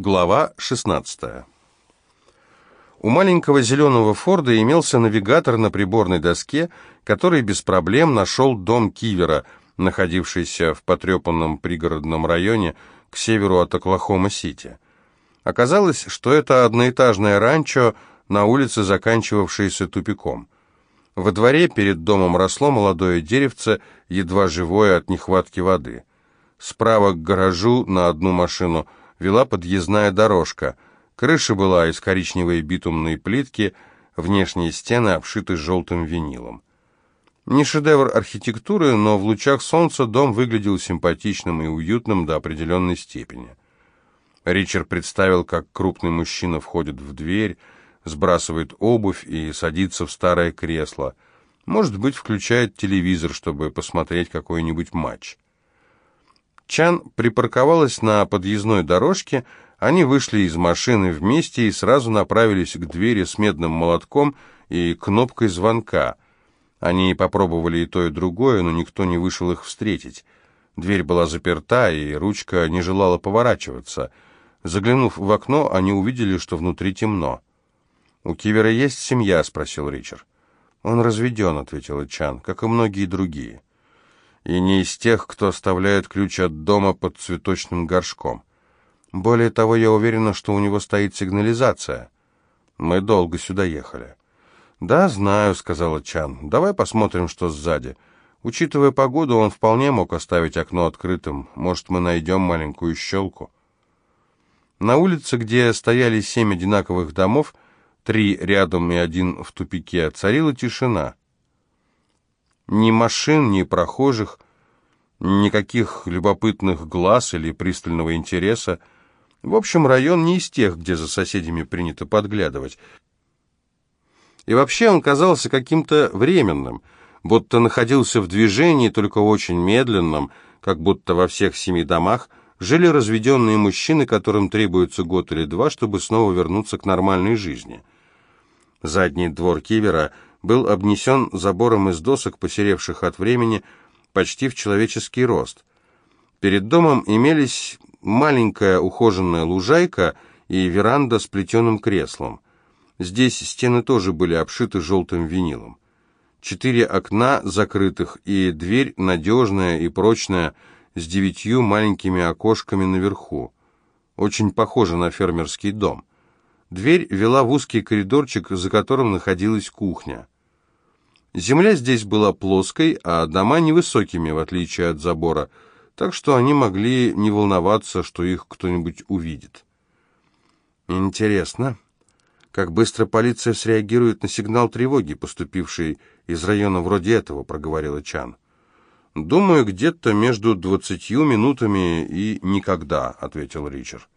Глава 16. У маленького зеленого Форда имелся навигатор на приборной доске, который без проблем нашел дом Кивера, находившийся в потрепанном пригородном районе к северу от Оклахома-Сити. Оказалось, что это одноэтажное ранчо на улице, заканчивавшееся тупиком. Во дворе перед домом росло молодое деревце, едва живое от нехватки воды. Справа к гаражу на одну машину – вела подъездная дорожка. Крыша была из коричневой битумной плитки, внешние стены обшиты желтым винилом. Не шедевр архитектуры, но в лучах солнца дом выглядел симпатичным и уютным до определенной степени. Ричард представил, как крупный мужчина входит в дверь, сбрасывает обувь и садится в старое кресло. Может быть, включает телевизор, чтобы посмотреть какой-нибудь матч. Чан припарковалась на подъездной дорожке, они вышли из машины вместе и сразу направились к двери с медным молотком и кнопкой звонка. Они попробовали и то, и другое, но никто не вышел их встретить. Дверь была заперта, и ручка не желала поворачиваться. Заглянув в окно, они увидели, что внутри темно. «У Кивера есть семья?» — спросил Ричард. «Он разведен», — ответила Чан, — «как и многие другие» и не из тех, кто оставляет ключ от дома под цветочным горшком. Более того, я уверена, что у него стоит сигнализация. Мы долго сюда ехали. «Да, знаю», — сказала Чан. «Давай посмотрим, что сзади. Учитывая погоду, он вполне мог оставить окно открытым. Может, мы найдем маленькую щелку». На улице, где стояли семь одинаковых домов, три рядом и один в тупике, царила тишина. Ни машин, ни прохожих, никаких любопытных глаз или пристального интереса. В общем, район не из тех, где за соседями принято подглядывать. И вообще он казался каким-то временным, будто находился в движении, только очень медленном, как будто во всех семи домах жили разведенные мужчины, которым требуется год или два, чтобы снова вернуться к нормальной жизни. Задний двор Кивера – был обнесен забором из досок, посеревших от времени, почти в человеческий рост. Перед домом имелись маленькая ухоженная лужайка и веранда с плетеным креслом. Здесь стены тоже были обшиты желтым винилом. Четыре окна закрытых и дверь надежная и прочная с девятью маленькими окошками наверху. Очень похоже на фермерский дом. Дверь вела в узкий коридорчик, за которым находилась кухня. Земля здесь была плоской, а дома невысокими, в отличие от забора, так что они могли не волноваться, что их кто-нибудь увидит. Интересно, как быстро полиция среагирует на сигнал тревоги, поступивший из района вроде этого, проговорила Чан. «Думаю, где-то между двадцатью минутами и никогда», — ответил Ричард.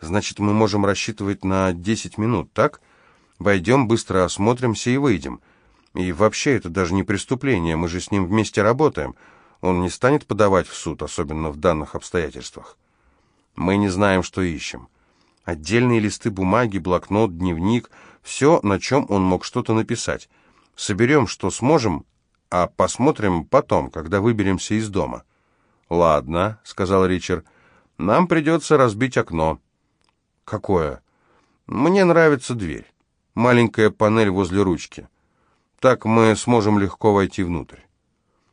Значит, мы можем рассчитывать на 10 минут, так? Войдем, быстро осмотримся и выйдем. И вообще, это даже не преступление, мы же с ним вместе работаем. Он не станет подавать в суд, особенно в данных обстоятельствах. Мы не знаем, что ищем. Отдельные листы бумаги, блокнот, дневник, все, на чем он мог что-то написать. Соберем, что сможем, а посмотрим потом, когда выберемся из дома. «Ладно», — сказал Ричард, — «нам придется разбить окно». «Какое?» «Мне нравится дверь. Маленькая панель возле ручки. Так мы сможем легко войти внутрь».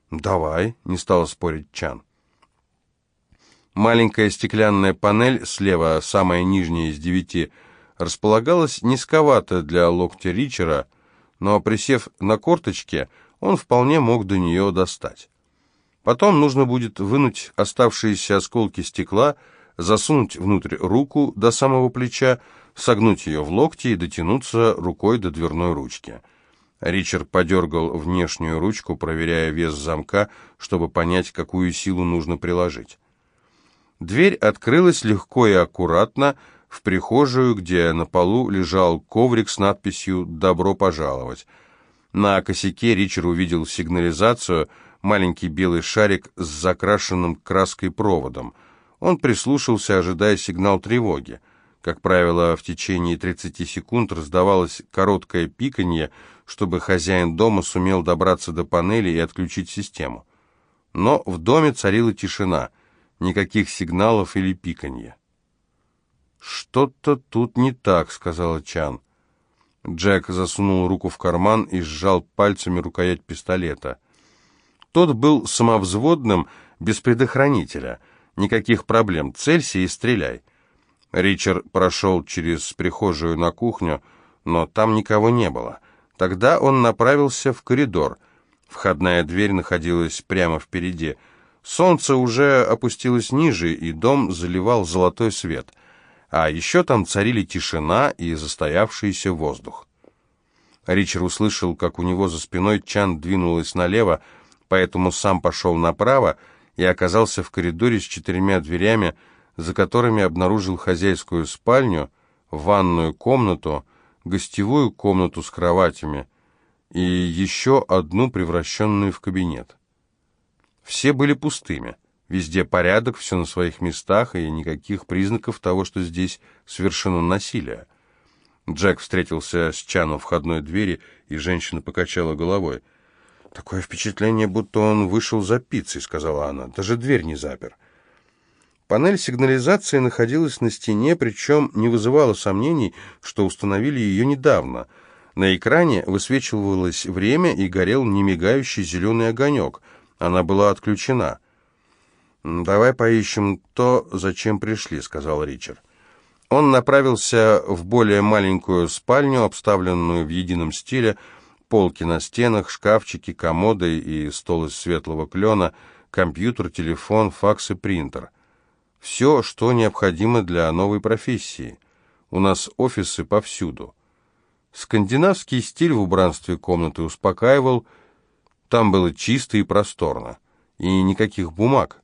«Давай», — не стала спорить Чан. Маленькая стеклянная панель, слева самая нижняя из девяти, располагалась низковато для локтя Ричера, но, присев на корточке, он вполне мог до нее достать. Потом нужно будет вынуть оставшиеся осколки стекла, засунуть внутрь руку до самого плеча, согнуть ее в локти и дотянуться рукой до дверной ручки. Ричард подергал внешнюю ручку, проверяя вес замка, чтобы понять, какую силу нужно приложить. Дверь открылась легко и аккуратно в прихожую, где на полу лежал коврик с надписью «Добро пожаловать». На косяке Ричард увидел сигнализацию, маленький белый шарик с закрашенным краской проводом. Он прислушался, ожидая сигнал тревоги. Как правило, в течение 30 секунд раздавалось короткое пиканье, чтобы хозяин дома сумел добраться до панели и отключить систему. Но в доме царила тишина, никаких сигналов или пиканья. «Что-то тут не так», — сказала Чан. Джек засунул руку в карман и сжал пальцами рукоять пистолета. Тот был самовзводным, без предохранителя. Никаких проблем. Целься и стреляй. Ричард прошел через прихожую на кухню, но там никого не было. Тогда он направился в коридор. Входная дверь находилась прямо впереди. Солнце уже опустилось ниже, и дом заливал золотой свет. А еще там царили тишина и застоявшийся воздух. Ричард услышал, как у него за спиной Чан двинулась налево, поэтому сам пошел направо и оказался в коридоре с четырьмя дверями, за которыми обнаружил хозяйскую спальню, ванную комнату, гостевую комнату с кроватями и еще одну, превращенную в кабинет. Все были пустыми. Везде порядок, все на своих местах, и никаких признаков того, что здесь совершено насилие. Джек встретился с Чаном в входной двери, и женщина покачала головой. «Такое впечатление, будто он вышел за пиццей», — сказала она. «Даже дверь не запер». Панель сигнализации находилась на стене, причем не вызывало сомнений, что установили ее недавно. На экране высвечивалось время и горел немигающий зеленый огонек. Она была отключена. «Давай поищем то, зачем пришли», — сказал Ричард. Он направился в более маленькую спальню, обставленную в едином стиле, полки на стенах, шкафчики, комоды и стол из светлого клена, компьютер, телефон, факс и принтер — все, что необходимо для новой профессии. У нас офисы повсюду. Скандинавский стиль в убранстве комнаты успокаивал. Там было чисто и просторно. И никаких бумаг.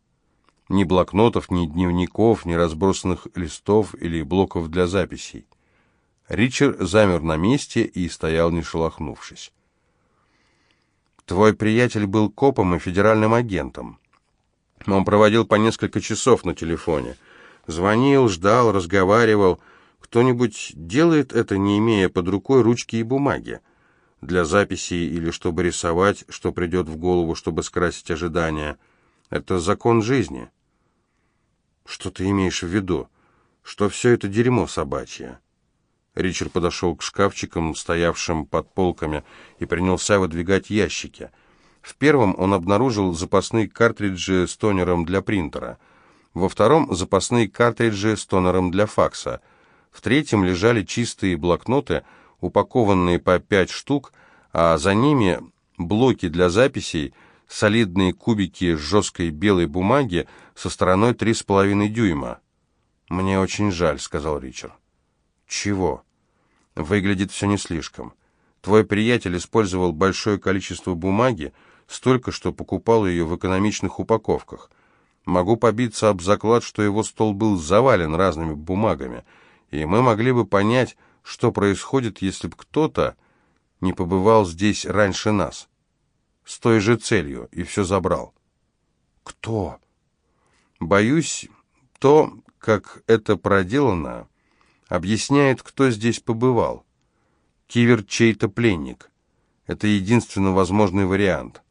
Ни блокнотов, ни дневников, ни разбросанных листов или блоков для записей. Ричард замер на месте и стоял, не шелохнувшись. «Твой приятель был копом и федеральным агентом. Он проводил по несколько часов на телефоне. Звонил, ждал, разговаривал. Кто-нибудь делает это, не имея под рукой ручки и бумаги? Для записи или чтобы рисовать, что придет в голову, чтобы скрасить ожидания. Это закон жизни. Что ты имеешь в виду? Что все это дерьмо собачье? Ричард подошел к шкафчикам, стоявшим под полками, и принялся выдвигать ящики — в первом он обнаружил запасные картриджи с тонером для принтера. Во втором – запасные картриджи с тонером для факса. В третьем лежали чистые блокноты, упакованные по пять штук, а за ними блоки для записей, солидные кубики жесткой белой бумаги со стороной 3,5 дюйма. «Мне очень жаль», — сказал Ричард. «Чего?» «Выглядит все не слишком. Твой приятель использовал большое количество бумаги, столько, что покупал ее в экономичных упаковках. Могу побиться об заклад, что его стол был завален разными бумагами, и мы могли бы понять, что происходит, если бы кто-то не побывал здесь раньше нас. С той же целью, и все забрал. Кто? Боюсь, то, как это проделано, объясняет, кто здесь побывал. Кивер чей-то пленник. Это единственно возможный вариант.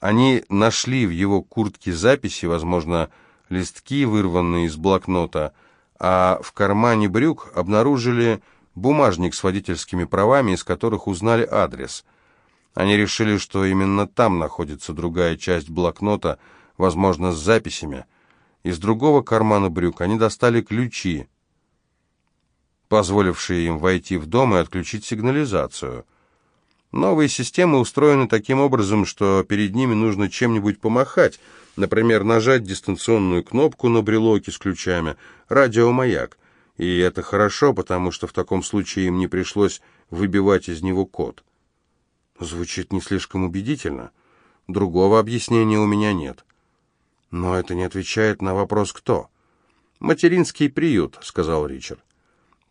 Они нашли в его куртке записи, возможно, листки, вырванные из блокнота, а в кармане брюк обнаружили бумажник с водительскими правами, из которых узнали адрес. Они решили, что именно там находится другая часть блокнота, возможно, с записями. Из другого кармана брюк они достали ключи, позволившие им войти в дом и отключить сигнализацию. Новые системы устроены таким образом, что перед ними нужно чем-нибудь помахать, например, нажать дистанционную кнопку на брелоке с ключами, радиомаяк. И это хорошо, потому что в таком случае им не пришлось выбивать из него код. Звучит не слишком убедительно. Другого объяснения у меня нет. Но это не отвечает на вопрос «кто?». «Материнский приют», — сказал Ричард.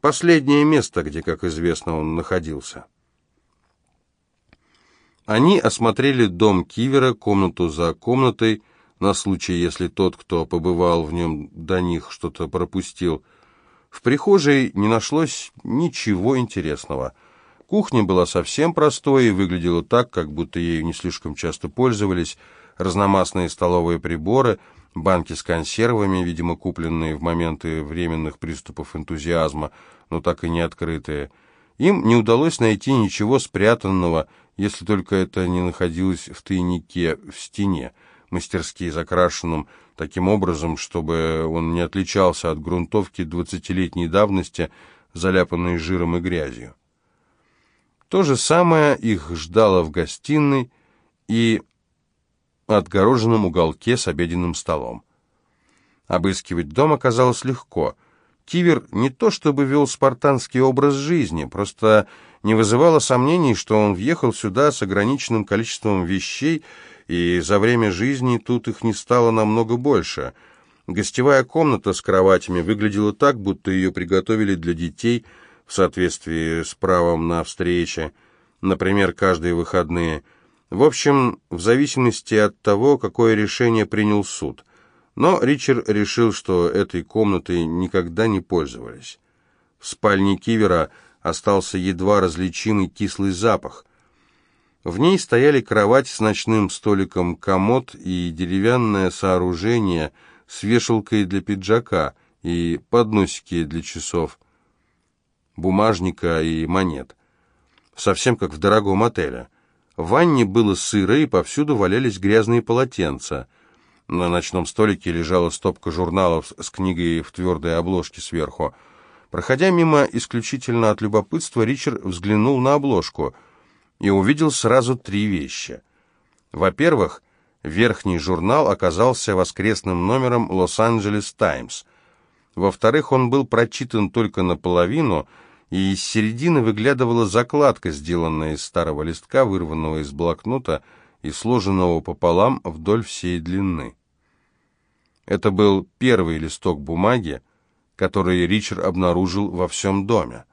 «Последнее место, где, как известно, он находился». Они осмотрели дом Кивера комнату за комнатой, на случай, если тот, кто побывал в нем до них, что-то пропустил. В прихожей не нашлось ничего интересного. Кухня была совсем простой и выглядела так, как будто ею не слишком часто пользовались. Разномастные столовые приборы, банки с консервами, видимо, купленные в моменты временных приступов энтузиазма, но так и не открытые. Им не удалось найти ничего спрятанного, если только это не находилось в тайнике в стене, мастерски закрашенном таким образом, чтобы он не отличался от грунтовки двадцатилетней давности, заляпанной жиром и грязью. То же самое их ждало в гостиной и отгороженном уголке с обеденным столом. Обыскивать дом оказалось легко. Кивер не то чтобы вел спартанский образ жизни, просто не вызывало сомнений, что он въехал сюда с ограниченным количеством вещей, и за время жизни тут их не стало намного больше. Гостевая комната с кроватями выглядела так, будто ее приготовили для детей в соответствии с правом на встречи, например, каждые выходные. В общем, в зависимости от того, какое решение принял суд. Но Ричард решил, что этой комнатой никогда не пользовались. В спальне Кивера остался едва различимый кислый запах – в ней стояли кровать с ночным столиком, комод и деревянное сооружение с вешалкой для пиджака и подносики для часов, бумажника и монет. Совсем как в дорогом отеле. В ванне было сыро, и повсюду валялись грязные полотенца. На ночном столике лежала стопка журналов с книгой в твердой обложке сверху. Проходя мимо исключительно от любопытства, Ричард взглянул на обложку — и увидел сразу три вещи. Во-первых, верхний журнал оказался воскресным номером «Лос-Анджелес Таймс». Во-вторых, он был прочитан только наполовину, и из середины выглядывала закладка, сделанная из старого листка, вырванного из блокнота и сложенного пополам вдоль всей длины. Это был первый листок бумаги, который Ричард обнаружил во всем доме.